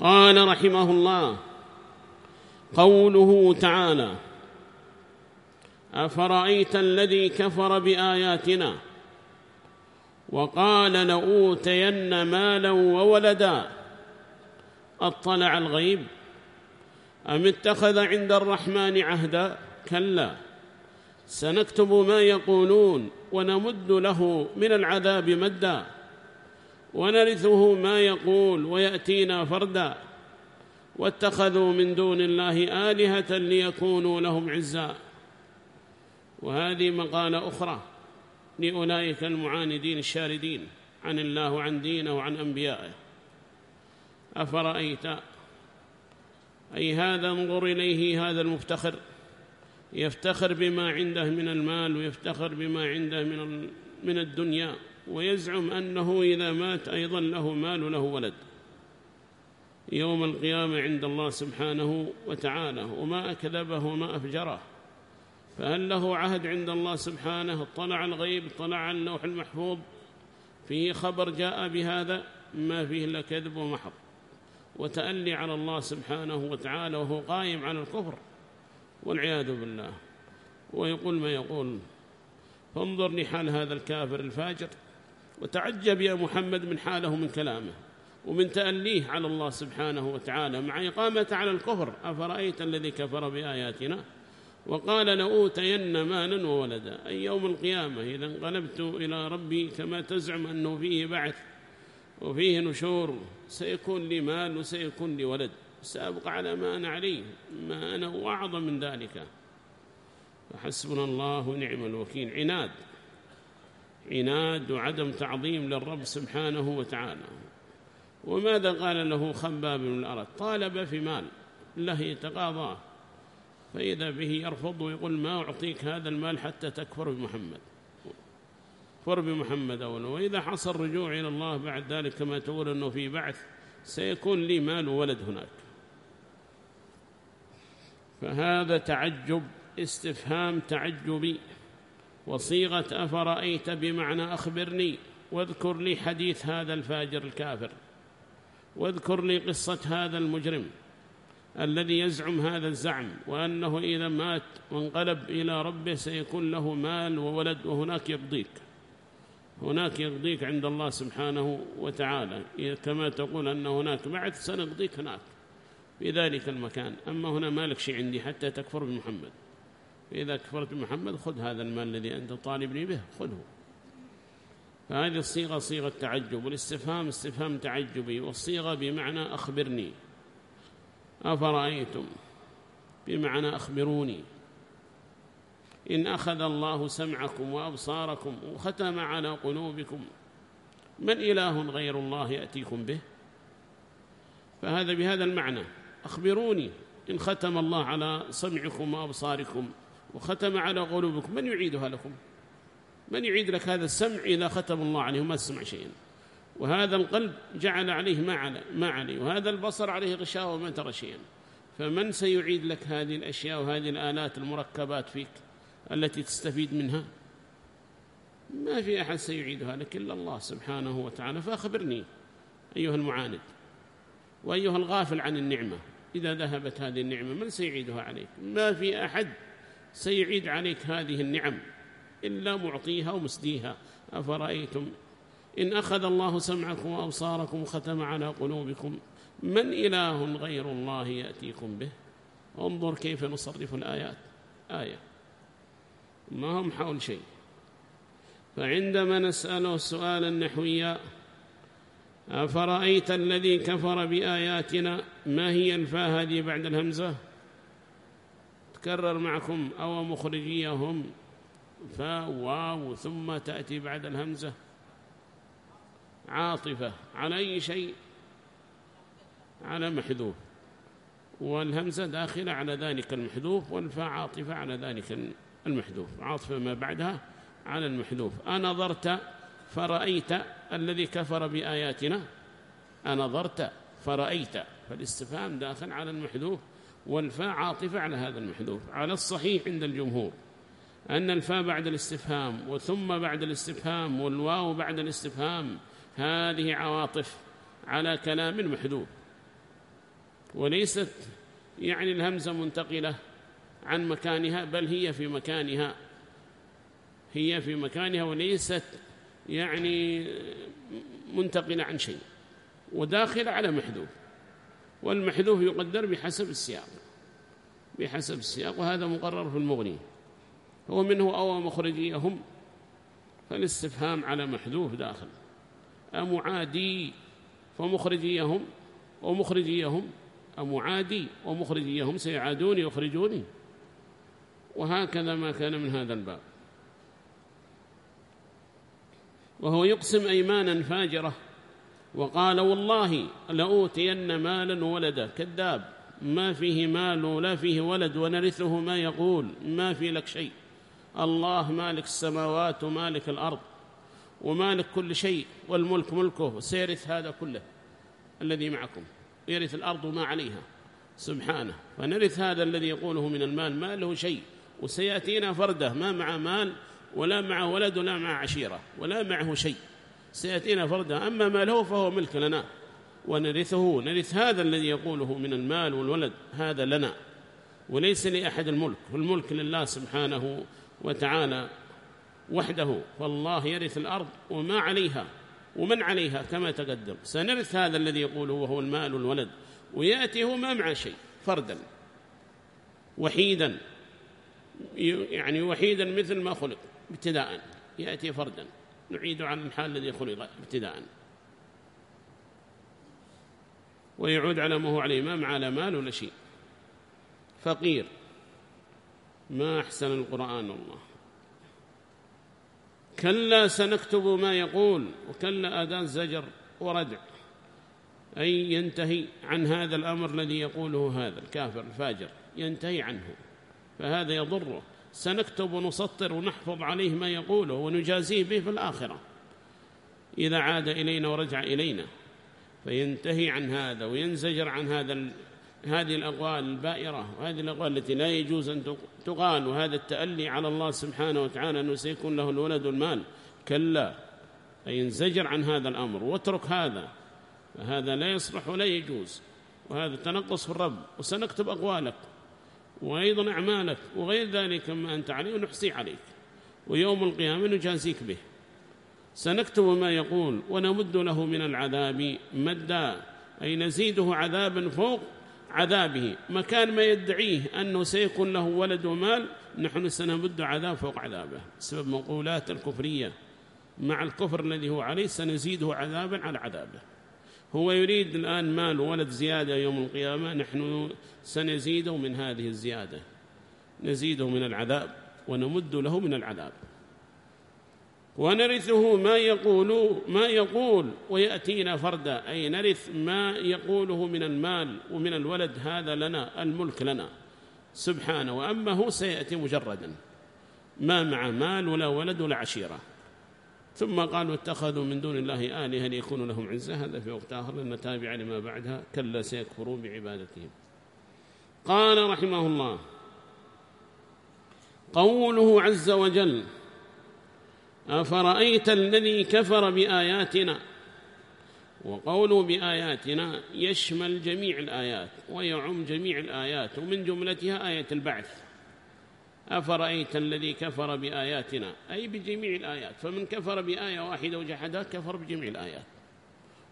قال رحمه الله قوله تعالى أفرأيت الذي كفر بآياتنا وقال لأوتين مالا وولدا أطلع الغيب أم اتخذ عند الرحمن عهدا كلا سنكتب ما يقولون ونمد له من العذاب مدا ونرثه ما يقول ويأتينا فردا. واتخذوا من دون الله آلهة ليكونوا لهم عزا. وهذه مقالة أخرى لأولئك المعاندين الشاردين عن الله وعن دينه وعن أنبيائه. أفرأيت؟ أي هذا انظر إليه هذا المفتخر. يفتخر بما عنده من المال ويفتخر بما عنده من من الدنيا. ويزعم أنه إذا مات أيضا له مال وله ولد. يوم القيامة عند الله سبحانه وتعالى وما أكذبه وما أفجره. فهل له عهد عند الله سبحانه؟ اطلع الغيب اطلع اللوح المحفوظ. فيه خبر جاء بهذا ما فيه إلا كذب ومحض. وتألي على الله سبحانه وتعالى وهو قائم على الكفر والعياذ بالله. ويقول ما يقول. فانظر لحال هذا الكافر الفاجر. وتعجب يا محمد من حاله من كلامه ومن تأليه على الله سبحانه وتعالى مع إقامة على الكفر أفرأيت الذي كفر بآياتنا؟ وقال لأوتين مالا وولدا. أي يوم القيامة إذا انقلبت إلى ربي كما تزعم أنه فيه بعث وفيه نشور سيكون لي مال وسيكون لي ولد سأبقى على ما أنا عليه ما أنا وأعظم من ذلك. فحسبنا الله ونعم الوكيل. عناد. عناد وعدم تعظيم للرب سبحانه وتعالى. وماذا قال له خباب بن الأرض طالب في مال الله يتقاضاه فإذا به يرفض ويقول ما أعطيك هذا المال حتى تكفر بمحمد. كفر بمحمد أولا. وإذا حصل رجوع إلى الله بعد ذلك كما تقول أنه في بعث سيكون لي مال وولد هناك. فهذا تعجب استفهام تعجبي. وصيغة أفرأيت بمعنى أخبرني واذكر لي حديث هذا الفاجر الكافر. واذكر لي قصة هذا المجرم الذي يزعم هذا الزعم وأنه إذا مات وانقلب إلى ربه سيكون له مال وولد وهناك يقضيك هناك يقضيك عند الله سبحانه وتعالى. كما تقول أن هناك بعث سنقضيك هناك في ذلك المكان. أما هنا ما لك شيء عندي حتى تكفر بمحمد. فإذا كفرت بمحمد خذ هذا المال الذي أنت طالبني به خذه. فهذه الصيغة صيغة تعجب والاستفهام استفهام تعجبي والصيغة بمعنى أخبرني. أفرأيتم؟ بمعنى أخبروني. إن أخذ الله سمعكم وأبصاركم وختم على قلوبكم من إله غير الله يأتيكم به؟ فهذا بهذا المعنى أخبروني إن ختم الله على سمعكم وأبصاركم. وختم على قلوبكم. من يعيدها لكم؟ من يعيد لك هذا السمع إذا ختم الله عليه وما تسمع شيئا؟ وهذا القلب جعل عليه ما, على ما عليه وهذا البصر عليه غشاوة وما ترى شيئا. فمن سيعيد لك هذه الأشياء وهذه الآلات المركبات فيك التي تستفيد منها؟ ما في أحد سيعيدها لك إلا الله سبحانه وتعالى. فأخبرني أيها المعاند وأيها الغافل عن النعمة. إذا ذهبت هذه النعمة من سيعيدها عليك؟ ما في أحد سيعيد عليك هذه النعم إلا معطيها ومسديها. أفرأيتم إن أخذ الله سمعكم وأبصاركم وختم على قلوبكم من إله غير الله يأتيكم به؟ انظر كيف نصرف الآيات. آية. ما هم حول شيء. فعندما نسأله السؤال النحوي أفرأيت الذي كفر بآياتنا؟ ما هي الفاء هذه بعد الهمزة؟ تكرر معكم أو مخرجيهم. فاء واو ثم تأتي بعد الهمزة. عاطفة على أي شيء؟ على محذوف. والهمزة داخلة على ذلك المحذوف والفاء عاطفة على ذلك المحذوف. عاطفة ما بعدها على المحذوف. أنظرت فرأيت الذي كفر بآياتنا. أنظرت فرأيت. فالاستفهام داخل على المحذوف. والفاء عاطفة على هذا المحذوف على الصحيح عند الجمهور أن الفاء بعد الاستفهام وثم بعد الاستفهام والواو بعد الاستفهام هذه عواطف على كلام محذوف. وليست يعني الهمزة منتقلة عن مكانها بل هي في مكانها هي في مكانها وليست يعني منتقلة عن شيء وداخلة على محذوف. والمحذوف يقدر بحسب السياق بحسب السياق وهذا مقرر في المغني. هو منه أو مخرجيهم فالاستفهام على محذوف داخل. أمعادي فمخرجيهم ومخرجيهم أمعادي ومخرجيهم سيعادوني يخرجوني. وهكذا ما كان من هذا الباب. وهو يقسم أيمانا فاجرة وقال والله لأوتين مالا وولدا. كذاب. ما فيه مال ولا فيه ولد ونرثه ما يقول. ما في لك شيء. الله مالك السماوات ومالك الأرض ومالك كل شيء والملك ملكه سيرث هذا كله الذي معكم. يرث الأرض ما عليها. سبحانه. فنرث هذا الذي يقوله من المال. ما له شيء. وسيأتينا فرده. ما مع مال ولا مع ولد ولا مع عشيرة ولا معه شيء. سيأتينا فرده أما ما له فهو ملك لنا. ونرثه نرث هذا الذي يقوله من المال والولد هذا لنا. وليس لأحد الملك. والملك لله سبحانه وتعالى وحده. فالله يرث الأرض وما عليها ومن عليها كما تقدم. سنرث هذا الذي يقوله وهو المال والولد. ويأتي هو ما مع شيء فردا. وحيدا. يعني وحيدا مثل ما خلق ابتداء. يأتي فردا. نعيد عن الحال الذي خلق ابتداء. ويعود على ما هو عليه ما مع لا مال ولا شيء. فقير. ما أحسن القرآن الله كلا سنكتب ما يقول وكلا أداة زجر وردع. أي ينتهي عن هذا الأمر الذي يقوله هذا الكافر الفاجر ينتهي عنه. فهذا يضره. سنكتب ونسطر ونحفظ عليه ما يقوله ونجازيه به في الآخرة. إذا عاد إلينا ورجع إلينا فينتهي عن هذا وينزجر عن هذا هذه الأقوال البائرة وهذه الأقوال التي لا يجوز أن تقال. وهذا التألي على الله سبحانه وتعالى أنه سيكون له الولد والمال. كلا أي ينزجر عن هذا الأمر واترك هذا. فهذا لا يصلح ولا يجوز. وهذا تنقص في الرب. وسنكتب أقوالك. وأيضا أعمالك وغير ذلك ما أنت عليه ونحصي عليك. ويوم القيامة نجازيك به. سنكتب ما يقول ونمد له من العذاب مدا أي نزيده عذابا فوق عذابه مكان ما يدعيه أنه سيكون له ولد ومال نحن سنمد عذاب فوق عذابه. بسبب مقولات الكفرية. مع الكفر الذي هو عليه سنزيده عذابا على عذابه. هو يريد الآن مال وولد زيادة يوم القيامة نحن سنزيده من هذه الزيادة. نزيده من العذاب ونمد له من العذاب. ونرثه ما يقول ما يقول ويأتينا فردا. أي نرث ما يقوله من المال ومن الولد هذا لنا الملك لنا. سبحانه وأما هو سيأتي مجردا. ما مع مال ولا ولد ولا عشيرة. ثم قالوا اتخذوا من دون الله آلهة ليكونوا لهم عزة. هذا في وقت آخر لأن تابع لما بعدها كلا سيكفروا بعبادتهم. قال رحمه الله قوله عز وجل أفرأيت الذي كفر بآياتنا؟ وقوله بآياتنا يشمل جميع الآيات ويعم جميع الآيات ومن جملتها آية البعث. أفرأيت الذي كفر بآياتنا؟ أي بجميع الآيات. فمن كفر بآية واحدة وجحدها كفر بجميع الآيات.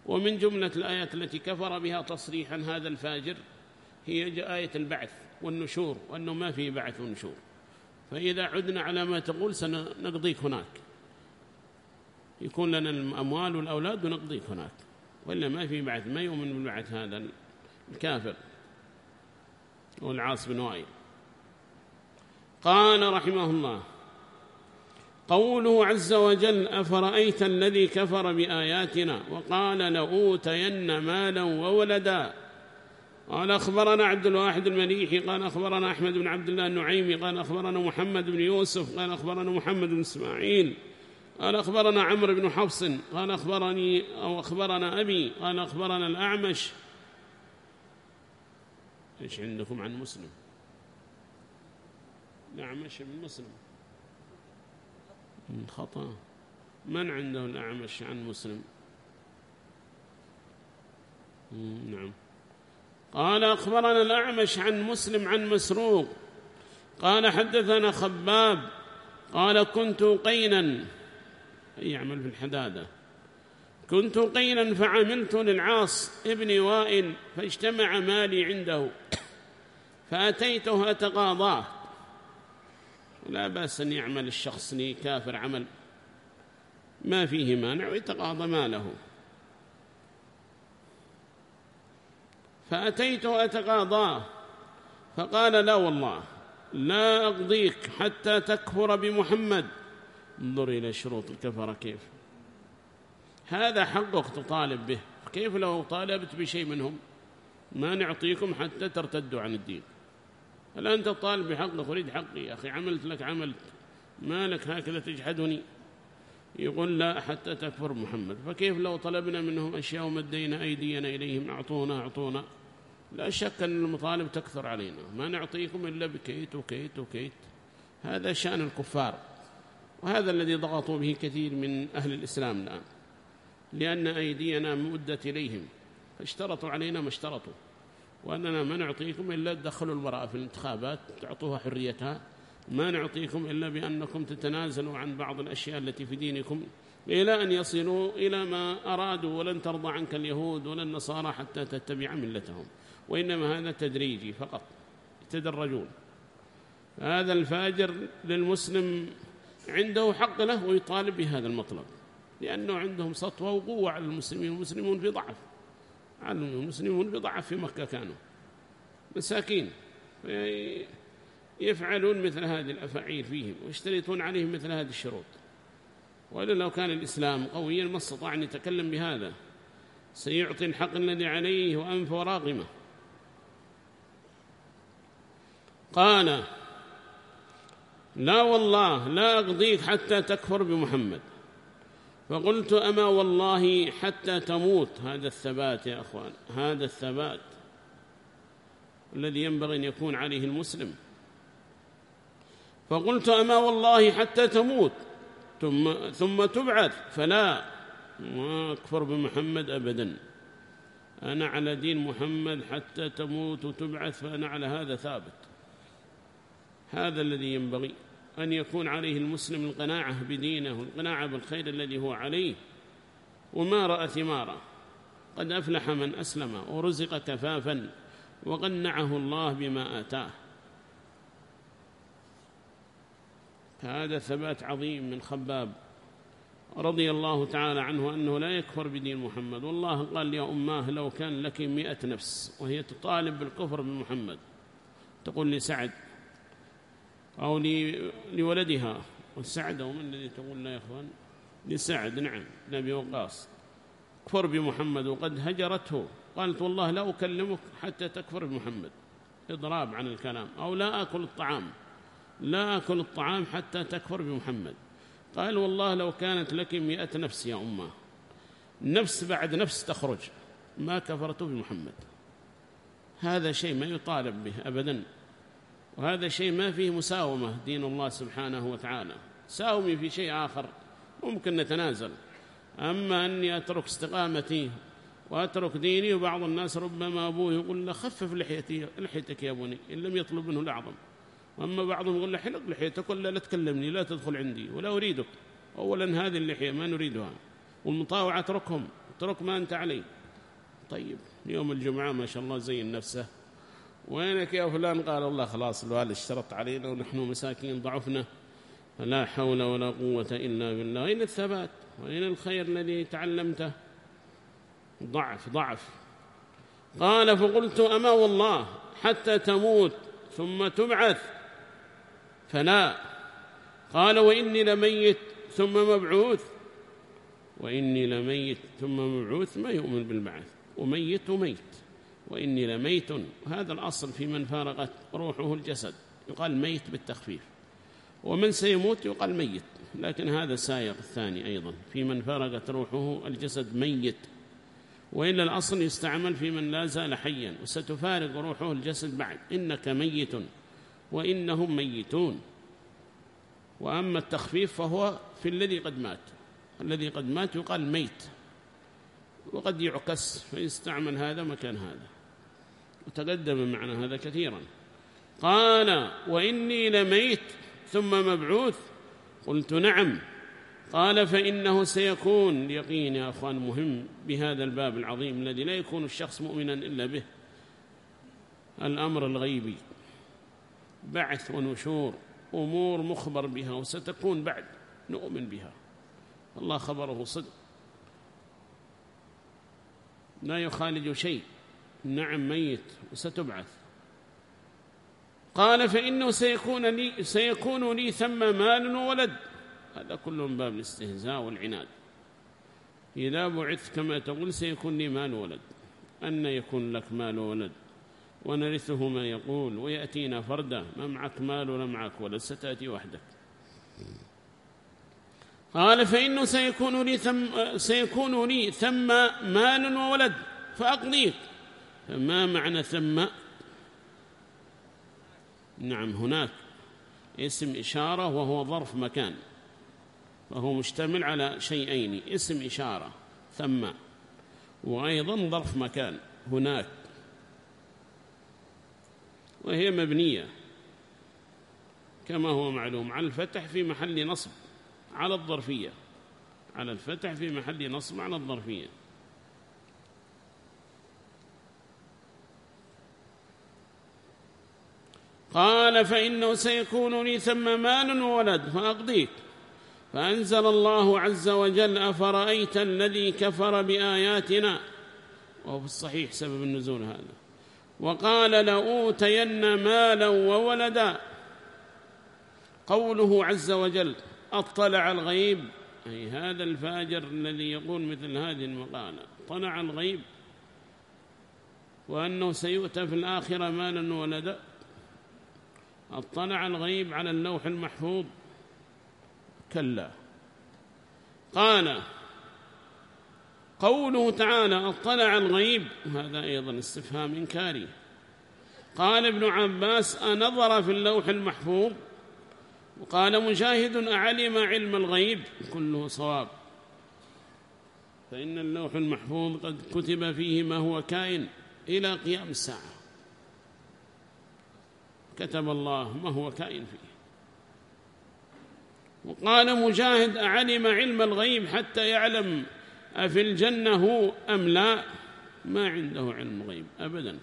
ومن جملة الآيات التي كفر بها تصريحا هذا الفاجر هي آية البعث والنشور وأنه ما في بعث ونشور. فإذا عدنا على ما تقول سنقضيك هناك. يكون لنا الأموال والأولاد ونقضيك هناك. وإلا ما في بعث ما يؤمن بالبعث هذا الكافر والعاص بن وائل. قال رحمه الله قوله عز وجل أفرأيت الذي كفر بآياتنا وقال لأوتين مالا وولدا قال أخبرنا عبد الواحد المليحي قال أخبرنا أحمد بن عبد الله النعيمي قال أخبرنا محمد بن يوسف قال أخبرنا محمد بن إسماعيل قال أخبرنا عمرو بن حفص قال أخبرني أو أخبرنا أبي قال أخبرنا الأعمش. إيش عندكم عن مسلم؟ الأعمش بن مسلم. خطأ. من عنده الأعمش عن مسلم؟ نعم. قال أخبرنا الأعمش عن مسلم عن مسروق. قال حدثنا خباب. قال كنت قينا. يعمل في الحدادة. كنت قينا فعملت للعاص ابن وائل فاجتمع مالي عنده. فأتيته أتقاضاه. لا بأس أن يعمل الشخص كافر عمل ما فيه مانع ويتقاضى ماله. فأتيته أتقاضاه فقال لا والله لا أقضيك حتى تكفر بمحمد. انظر إلى شروط الكفرة كيف. هذا حقك تطالب به كيف لو طالبت بشيء منهم؟ ما نعطيكم حتى ترتدوا عن الدين. هل أنت طالب بحقك أريد حقي يا أخي عملت لك عملت ما لك هكذا تجحدني؟ يقول لا حتى تكفر محمد. فكيف لو طلبنا منهم أشياء ومدينا أيدينا إليهم؟ أعطونا أعطونا. لا شك أن المطالب تكثر علينا. ما نعطيكم إلا بكيت وكيت وكيت. هذا شأن الكفار وهذا الذي ضغطوا به كثير من أهل الإسلام الآن لأن أيدينا مؤدت إليهم. فاشترطوا علينا ما اشترطوا. وأننا ما نعطيكم إلا تدخلوا المرأة في الانتخابات تعطوها حريتها. ما نعطيكم إلا بأنكم تتنازلوا عن بعض الأشياء التي في دينكم إلى أن يصلوا إلى ما أرادوا ولن ترضى عنك اليهود ولا النصارى حتى تتبع ملتهم. وإنما هذا تدريجي فقط يتدرجون. هذا الفاجر للمسلم عنده حق له ويطالب بهذا المطلب لأنه عندهم سطوة وقوة على المسلمين والمسلمون في ضعف. المسلمون في ضعف في مكة كانوا. مساكين. يفعلون مثل هذه الأفاعيل فيهم ويشترطون عليهم مثل هذه الشروط. وإلا لو كان الإسلام قويا ما استطاع أن يتكلم بهذا. سيعطي الحق الذي عليه وأنف وراغمة. قال لا والله لا أقضيك حتى تكفر بمحمد. فقلت أما والله حتى تموت. هذا الثبات يا أخوان هذا الثبات الذي ينبغي أن يكون عليه المسلم. فقلت أما والله حتى تموت ثم, ثم تبعث. فلا ما أكفر بمحمد أبدا. أنا على دين محمد حتى تموت وتبعث فأنا على هذا ثابت. هذا الذي ينبغي. أن يكون عليه المسلم القناعة بدينه القناعة بالخير الذي هو عليه. وما رأى ثماره. قد أفلح من أسلم ورزق كفافا وقنعه الله بما آتاه. هذا ثبات عظيم من خباب رضي الله تعالى عنه أنه لا يكفر بدين محمد. والله قال يا أماه لو كان لك مئة نفس وهي تطالب بالكفر بمحمد. تقول لسعد أو لولدها. والسعد أو من الذي تقول لا يا أخوان. لسعد نعم نبي وقاص. كفر بمحمد وقد هجرته. قالت والله لا أكلمك حتى تكفر بمحمد. إضراب عن الكلام. أو لا أكل الطعام. لا أكل الطعام حتى تكفر بمحمد. قال والله لو كانت لك مئة نفس يا أمة. نفس بعد نفس تخرج. ما كفرت بمحمد. هذا شيء ما يطالب به أبدا. وهذا شيء ما فيه مساومة دين الله سبحانه وتعالى. ساومي في شيء آخر ممكن نتنازل. أما أني أترك استقامتي وأترك ديني وبعض الناس ربما أبوه يقول له خفف لحيتي لحيتك يا بني إن لم يطلب منه الأعظم. وأما بعضهم يقول له حلق لحيتك ولا لا تكلمني لا تدخل عندي ولا أريدك. أولا هذه اللحية ما نريدها. والمطاوعة اتركهم اترك ما أنت عليه. طيب يوم الجمعة ما شاء الله زين نفسه. وينك يا فلان؟ قال الله خلاص الوالد اشترط علينا ونحن مساكين ضعفنا. فلا حول ولا قوة إلا بالله. أين الثبات؟ وأين الخير الذي تعلمته؟ ضعف ضعف. قال فقلت أما والله حتى تموت ثم تبعث؟ فلا. قال وإني لميت ثم مبعوث. وإني لميت ثم مبعوث ما يؤمن بالبعث وميت وميت. وإني لميت. وهذا الأصل في من فارغت روحه الجسد. يقال ميت بالتخفيف. ومن سيموت يقال ميت. لكن هذا ساير الثاني أيضا. في من فارغت روحه الجسد ميت. وإلا الأصل يستعمل في من لا زال حيا. وستفارق روحه الجسد بعد. إنك ميت. وإنهم ميتون. وأما التخفيف فهو في الذي قد مات. الذي قد مات يقال ميت. وقد يعكس. فيستعمل هذا مكان هذا. وتقدم معنا هذا كثيرا. قال وإني لميت ثم مبعوث. قلت نعم. قال فإنه سيكون. يقين يا أخوان مهم بهذا الباب العظيم الذي لا يكون الشخص مؤمنا إلا به. الأمر الغيبي. بعث ونشور. أمور مخبر بها وستكون بعد. نؤمن بها. الله خبره صدق. لا يخالج شيء. نعم ميت وستبعث. قال فإنه سيكون لي, سيكون لي ثم مال وولد. هذا كله من باب الاستهزاء والعناد. إذا بعث كما تقول سيكون لي مال وولد. أن يكون لك مال وولد. ونرثه ما يقول ويأتينا فردا. ما معك مال ولا معك ولد ستأتي وحدك. قال فإنه سيكون لي ثم, سيكون لي ثم مال وولد. فأقضيك. فما معنى ثم؟ نعم هناك اسم إشارة وهو ظرف مكان فهو مشتمل على شيئين اسم إشارة ثم وأيضا ظرف مكان هناك وهي مبنية كما هو معلوم على الفتح في محل نصب على الظرفية على الفتح في محل نصب على الظرفية. قال فإنه سيكون لي ثم مال وولد فأقضيك فأنزل الله عز وجل أفرأيت الذي كفر بآياتنا؟ وهو في الصحيح سبب النزول هذا. وقال لأوتين مالا وولدا. قوله عز وجل أطلع الغيب أي هذا الفاجر الذي يقول مثل هذه المقالة طلع الغيب. وأنه سيؤتى في الآخرة مالا وولدا. اطلع الغيب على اللوح المحفوظ. كلا. قال قوله تعالى اطلع الغيب هذا أيضا استفهام إنكاري. قال ابن عباس أنظر في اللوح المحفوظ وقال مجاهد أعلم علم الغيب كله صواب. فإن اللوح المحفوظ قد كتب فيه ما هو كائن إلى قيام الساعة. كتب الله ما هو كائن فيه. وقال مجاهد أعلم علم الغيب حتى يعلم أفي الجنة هو أم لا؟ ما عنده علم غيب أبدا.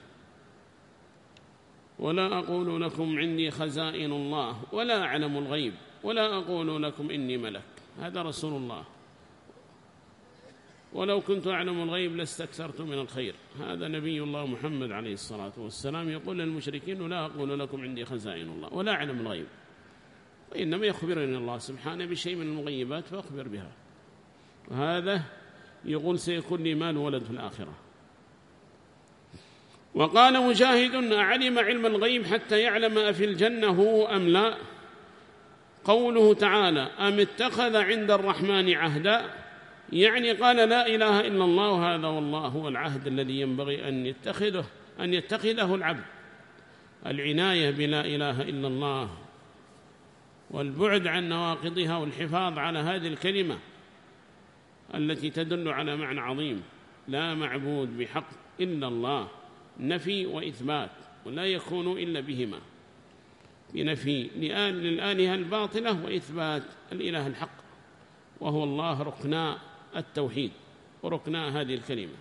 ولا أقول لكم عندي خزائن الله ولا أعلم الغيب ولا أقول لكم إني ملك. هذا رسول الله. ولو كنت أعلم الغيب لاستكثرت من الخير. هذا نبي الله محمد عليه الصلاة والسلام يقول للمشركين لا أقول لكم عندي خزائن الله ولا أعلم الغيب. وإنما يخبرني الله سبحانه بشيء من المغيبات فأخبر بها. وهذا يقول سيكون لي مال ولد في الآخرة. وقال مجاهد أعلم علم الغيب حتى يعلم أفي الجنة هو أم لا؟ قوله تعالى أم اتخذ عند الرحمن عهدا؟ يعني قال لا إله إلا الله هذا والله هو العهد الذي ينبغي أن يتخذه أن يتخذه العبد. العناية بلا إله إلا الله والبعد عن نواقضها والحفاظ على هذه الكلمة التي تدل على معنى عظيم. لا معبود بحق إلا الله نفي وإثبات ولا يكون إلا بهما. بنفي للآلهة الباطلة وإثبات الإله الحق وهو الله ركنا التوحيد وركنا هذه الكلمة.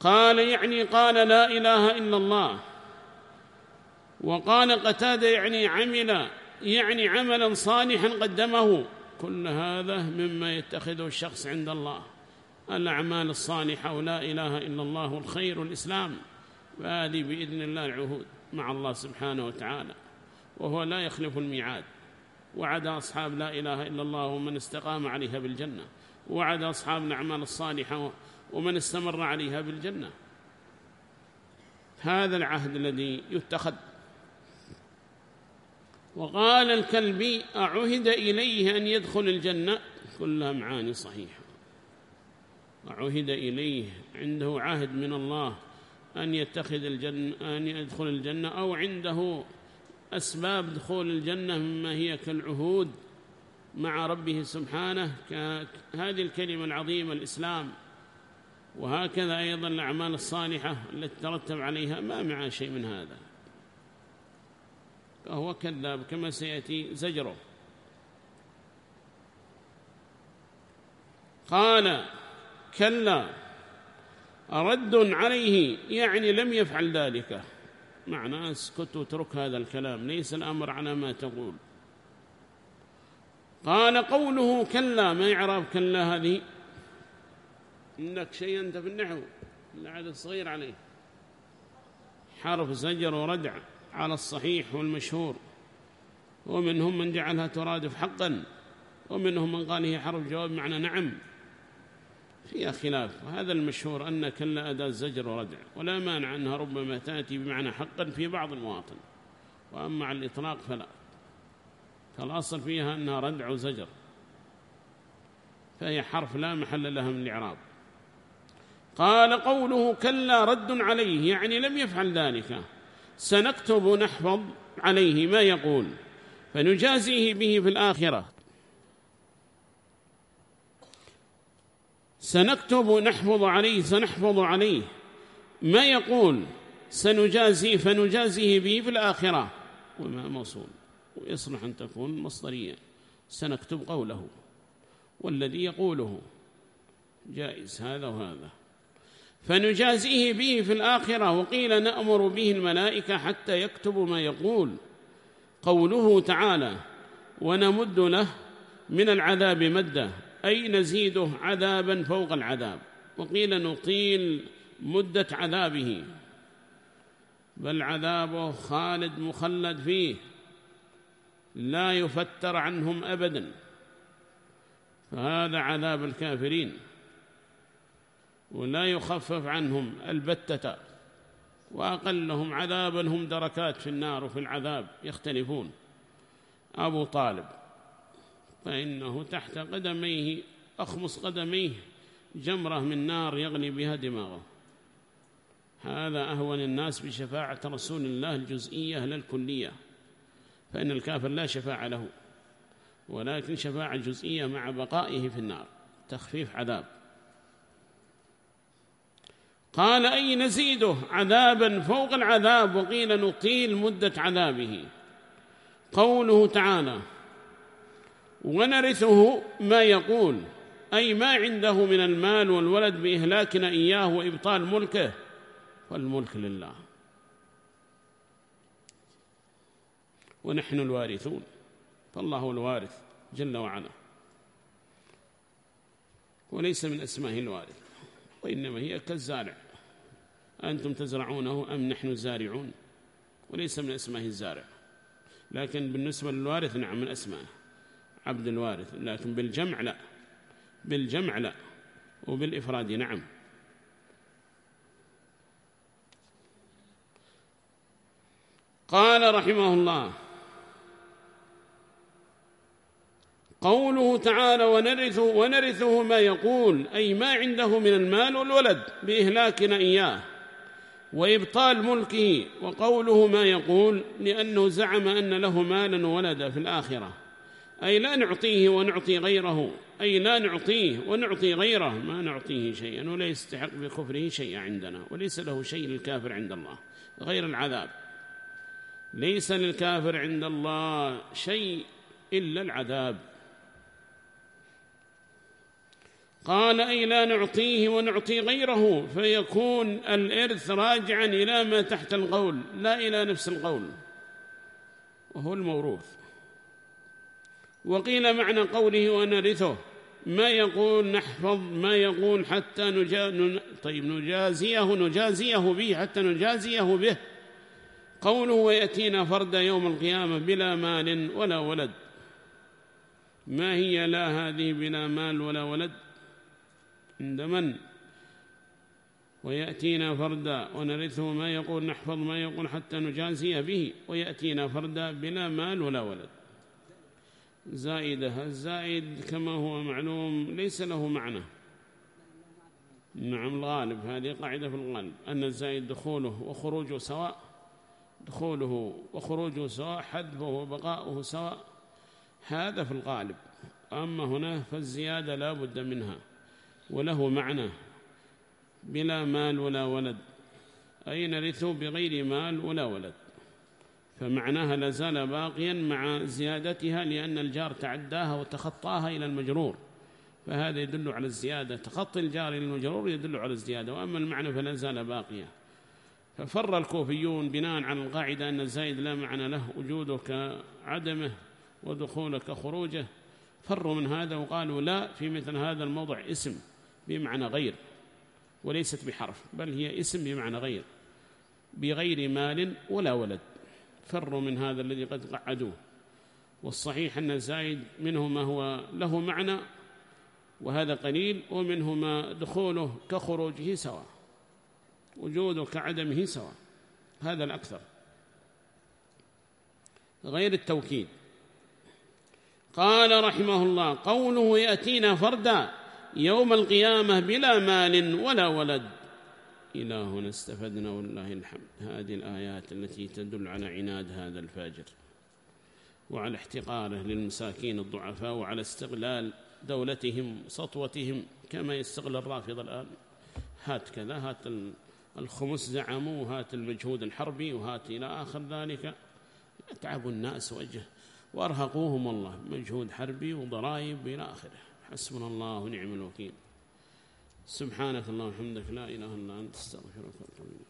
قال يعني قال لا إله إلا الله. وقال قتاد يعني عمل يعني عملا صالحا قدمه. كل هذا مما يتخذه الشخص عند الله. الأعمال الصالحة ولا إله إلا الله الخير والإسلام فهذه بإذن الله العهود مع الله سبحانه وتعالى. وهو لا يخلف الميعاد. وعد أصحاب لا إله إلا الله ومن استقام عليها بالجنة وعد أصحاب الأعمال الصالحة ومن استمر عليها بالجنة. هذا العهد الذي يتخذ. وقال الكلبي أعهد إليه أن يدخل الجنة؟ كلها معاني صحيحة. أعهد إليه عنده عهد من الله أن يتخذ الجنة أن يدخل الجنة أو عنده أسباب دخول الجنة مما هي كالعهود مع ربه سبحانه هذه الكلمة العظيمة الإسلام. وهكذا أيضا الأعمال الصالحة التي ترتب عليها ما معها شيء من هذا. فهو كذاب كما سيأتي زجره. قال كلا رد عليه يعني لم يفعل ذلك. معنى اسكت واترك هذا الكلام ليس الأمر على ما تقول. قال قوله كلا ما يعرف كلا هذه؟ إنك شيء أنت في النحو العدد صغير عليه. حرف زجر وردع على الصحيح والمشهور. ومنهم من جعلها ترادف حقا ومنهم من قال هي حرف جواب معنى نعم. فيها خلاف. وهذا المشهور أن كلا أداة زجر وردع ولا مانع أنها ربما تأتي بمعنى حقا في بعض المواطن. وأما على الإطلاق فلا. فالأصل فيها أنها ردع وزجر. فهي حرف لا محل لها من الإعراب. قال قوله كلا رد عليه يعني لم يفعل ذلك. سنكتب نحفظ عليه ما يقول فنجازيه به في الآخرة. سنكتب نحفظ عليه سنحفظ عليه. ما يقول سنجازي فنجازيه به في الآخرة. وما موصول. ويصلح أن تكون مصدرية. سنكتب قوله. والذي يقوله. جائز هذا وهذا. فنجازيه به في الآخرة. وقيل نأمر به الملائكة حتى يكتب ما يقول. قوله تعالى ونمد له من العذاب مدة أي نزيده عذابا فوق العذاب. وقيل نطيل مدة عذابه. بل عذابه خالد مخلد فيه. لا يفتر عنهم أبدا. فهذا عذاب الكافرين. ولا يخفف عنهم البتة. وأقلهم عذابا هم دركات في النار وفي العذاب يختلفون. أبو طالب. فإنه تحت قدميه أخمص قدميه جمرة من نار يغني بها دماغه. هذا أهون الناس بشفاعة رسول الله الجزئية للكلية فإن الكافر لا شفاعة له ولكن شفاعة جزئية مع بقائه في النار تخفيف عذاب. قال أي نزيده عذابا فوق العذاب وقيل نطيل مدة عذابه. قوله تعالى ونرثه ما يقول أي ما عنده من المال والولد بإهلاكنا إياه وإبطال ملكه والملك لله. ونحن الوارثون فالله الوارث جل وعلا. وليس من أسمائه الوارث وإنما هي كالزارع. أنتم تزرعونه أم نحن الزارعون وليس من أسمائه الزارع. لكن بالنسبة للوارث نعم من أسمائه. عبد الوارث لكن بالجمع لا. بالجمع لا. وبالإفراد نعم. قال رحمه الله قوله تعالى ونرثه, ونرثه ما يقول أي ما عنده من المال والولد بإهلاكنا إياه وإبطال ملكه وقوله ما يقول لأنه زعم أن له مالا وولدا في الآخرة. أي لا نعطيه ونعطي غيره. أي لا نعطيه ونعطي غيره. ما نعطيه شيئا ولا يستحق بكفره شيئا عندنا. وليس له شيء للكافر عند الله. غير العذاب. ليس للكافر عند الله شيء إلا العذاب. قال أي لا نعطيه ونعطي غيره. فيكون الإرث راجعا إلى ما تحت القول لا إلى نفس القول وهو الموروث. وقيل معنى قوله ونرثه. ما يقول نحفظ ما يقول حتى نجا... طيب نجازيه نجازيه به حتى نجازيه به. قوله ويأتينا فرد يوم القيامة بلا مال ولا ولد. ما هي لا هذه بلا مال ولا ولد؟ عند من؟ ويأتينا فردا ونرثه ما يقول نحفظ ما يقول حتى نجازي به. ويأتينا فردا بلا مال ولا ولد. زائدة. الزائد كما هو معلوم ليس له معنى. نعم الغالب. هذه قاعدة في الغالب أن الزائد دخوله وخروجه سواء دخوله وخروجه سواء حذفه وبقاؤه سواء هذا في الغالب. أما هنا فالزيادة لا بد منها وله معنى. بلا مال ولا ولد. أي نرثه بغير مال ولا ولد؟ فمعناها لازال باقيا مع زيادتها لأن الجار تعداها وتخطاها إلى المجرور. فهذا يدل على الزيادة. تخطي الجار إلى المجرور يدل على الزيادة وأما المعنى فلا زال باقيا. ففر الكوفيون بناء على القاعدة أن الزايد لا معنى له وجوده كعدمه ودخوله كخروجه. فروا من هذا وقالوا لا في مثل هذا الموضع اسم بمعنى غير وليست بحرف بل هي اسم بمعنى غير بغير مال ولا ولد. فروا من هذا الذي قد قعدوه. والصحيح أن الزايد منه ما هو له معنى وهذا قليل ومنه ما دخوله كخروجه سواء وجوده كعدمه سواء. هذا الأكثر. غير التوكيد. قال رحمه الله قوله يأتينا فردا يوم القيامة بلا مال ولا ولد. إلى هنا استفدنا والله الحمد. هذه الآيات التي تدل على عناد هذا الفاجر وعلى احتقاره للمساكين الضعفاء وعلى استغلال دولتهم سطوتهم كما يستغل الرافض الآن. هات كذا هات الخمس زعموا وهات المجهود الحربي وهات إلى آخر ذلك. يتعبوا الناس وجه. وأرهقوهم الله مجهود حربي وضرائب إلى آخره. حسبنا الله ونعم الوكيل. سبحانك اللهم وبحمدك لا إله إلا أنت أستغفرك وأتوب إليك.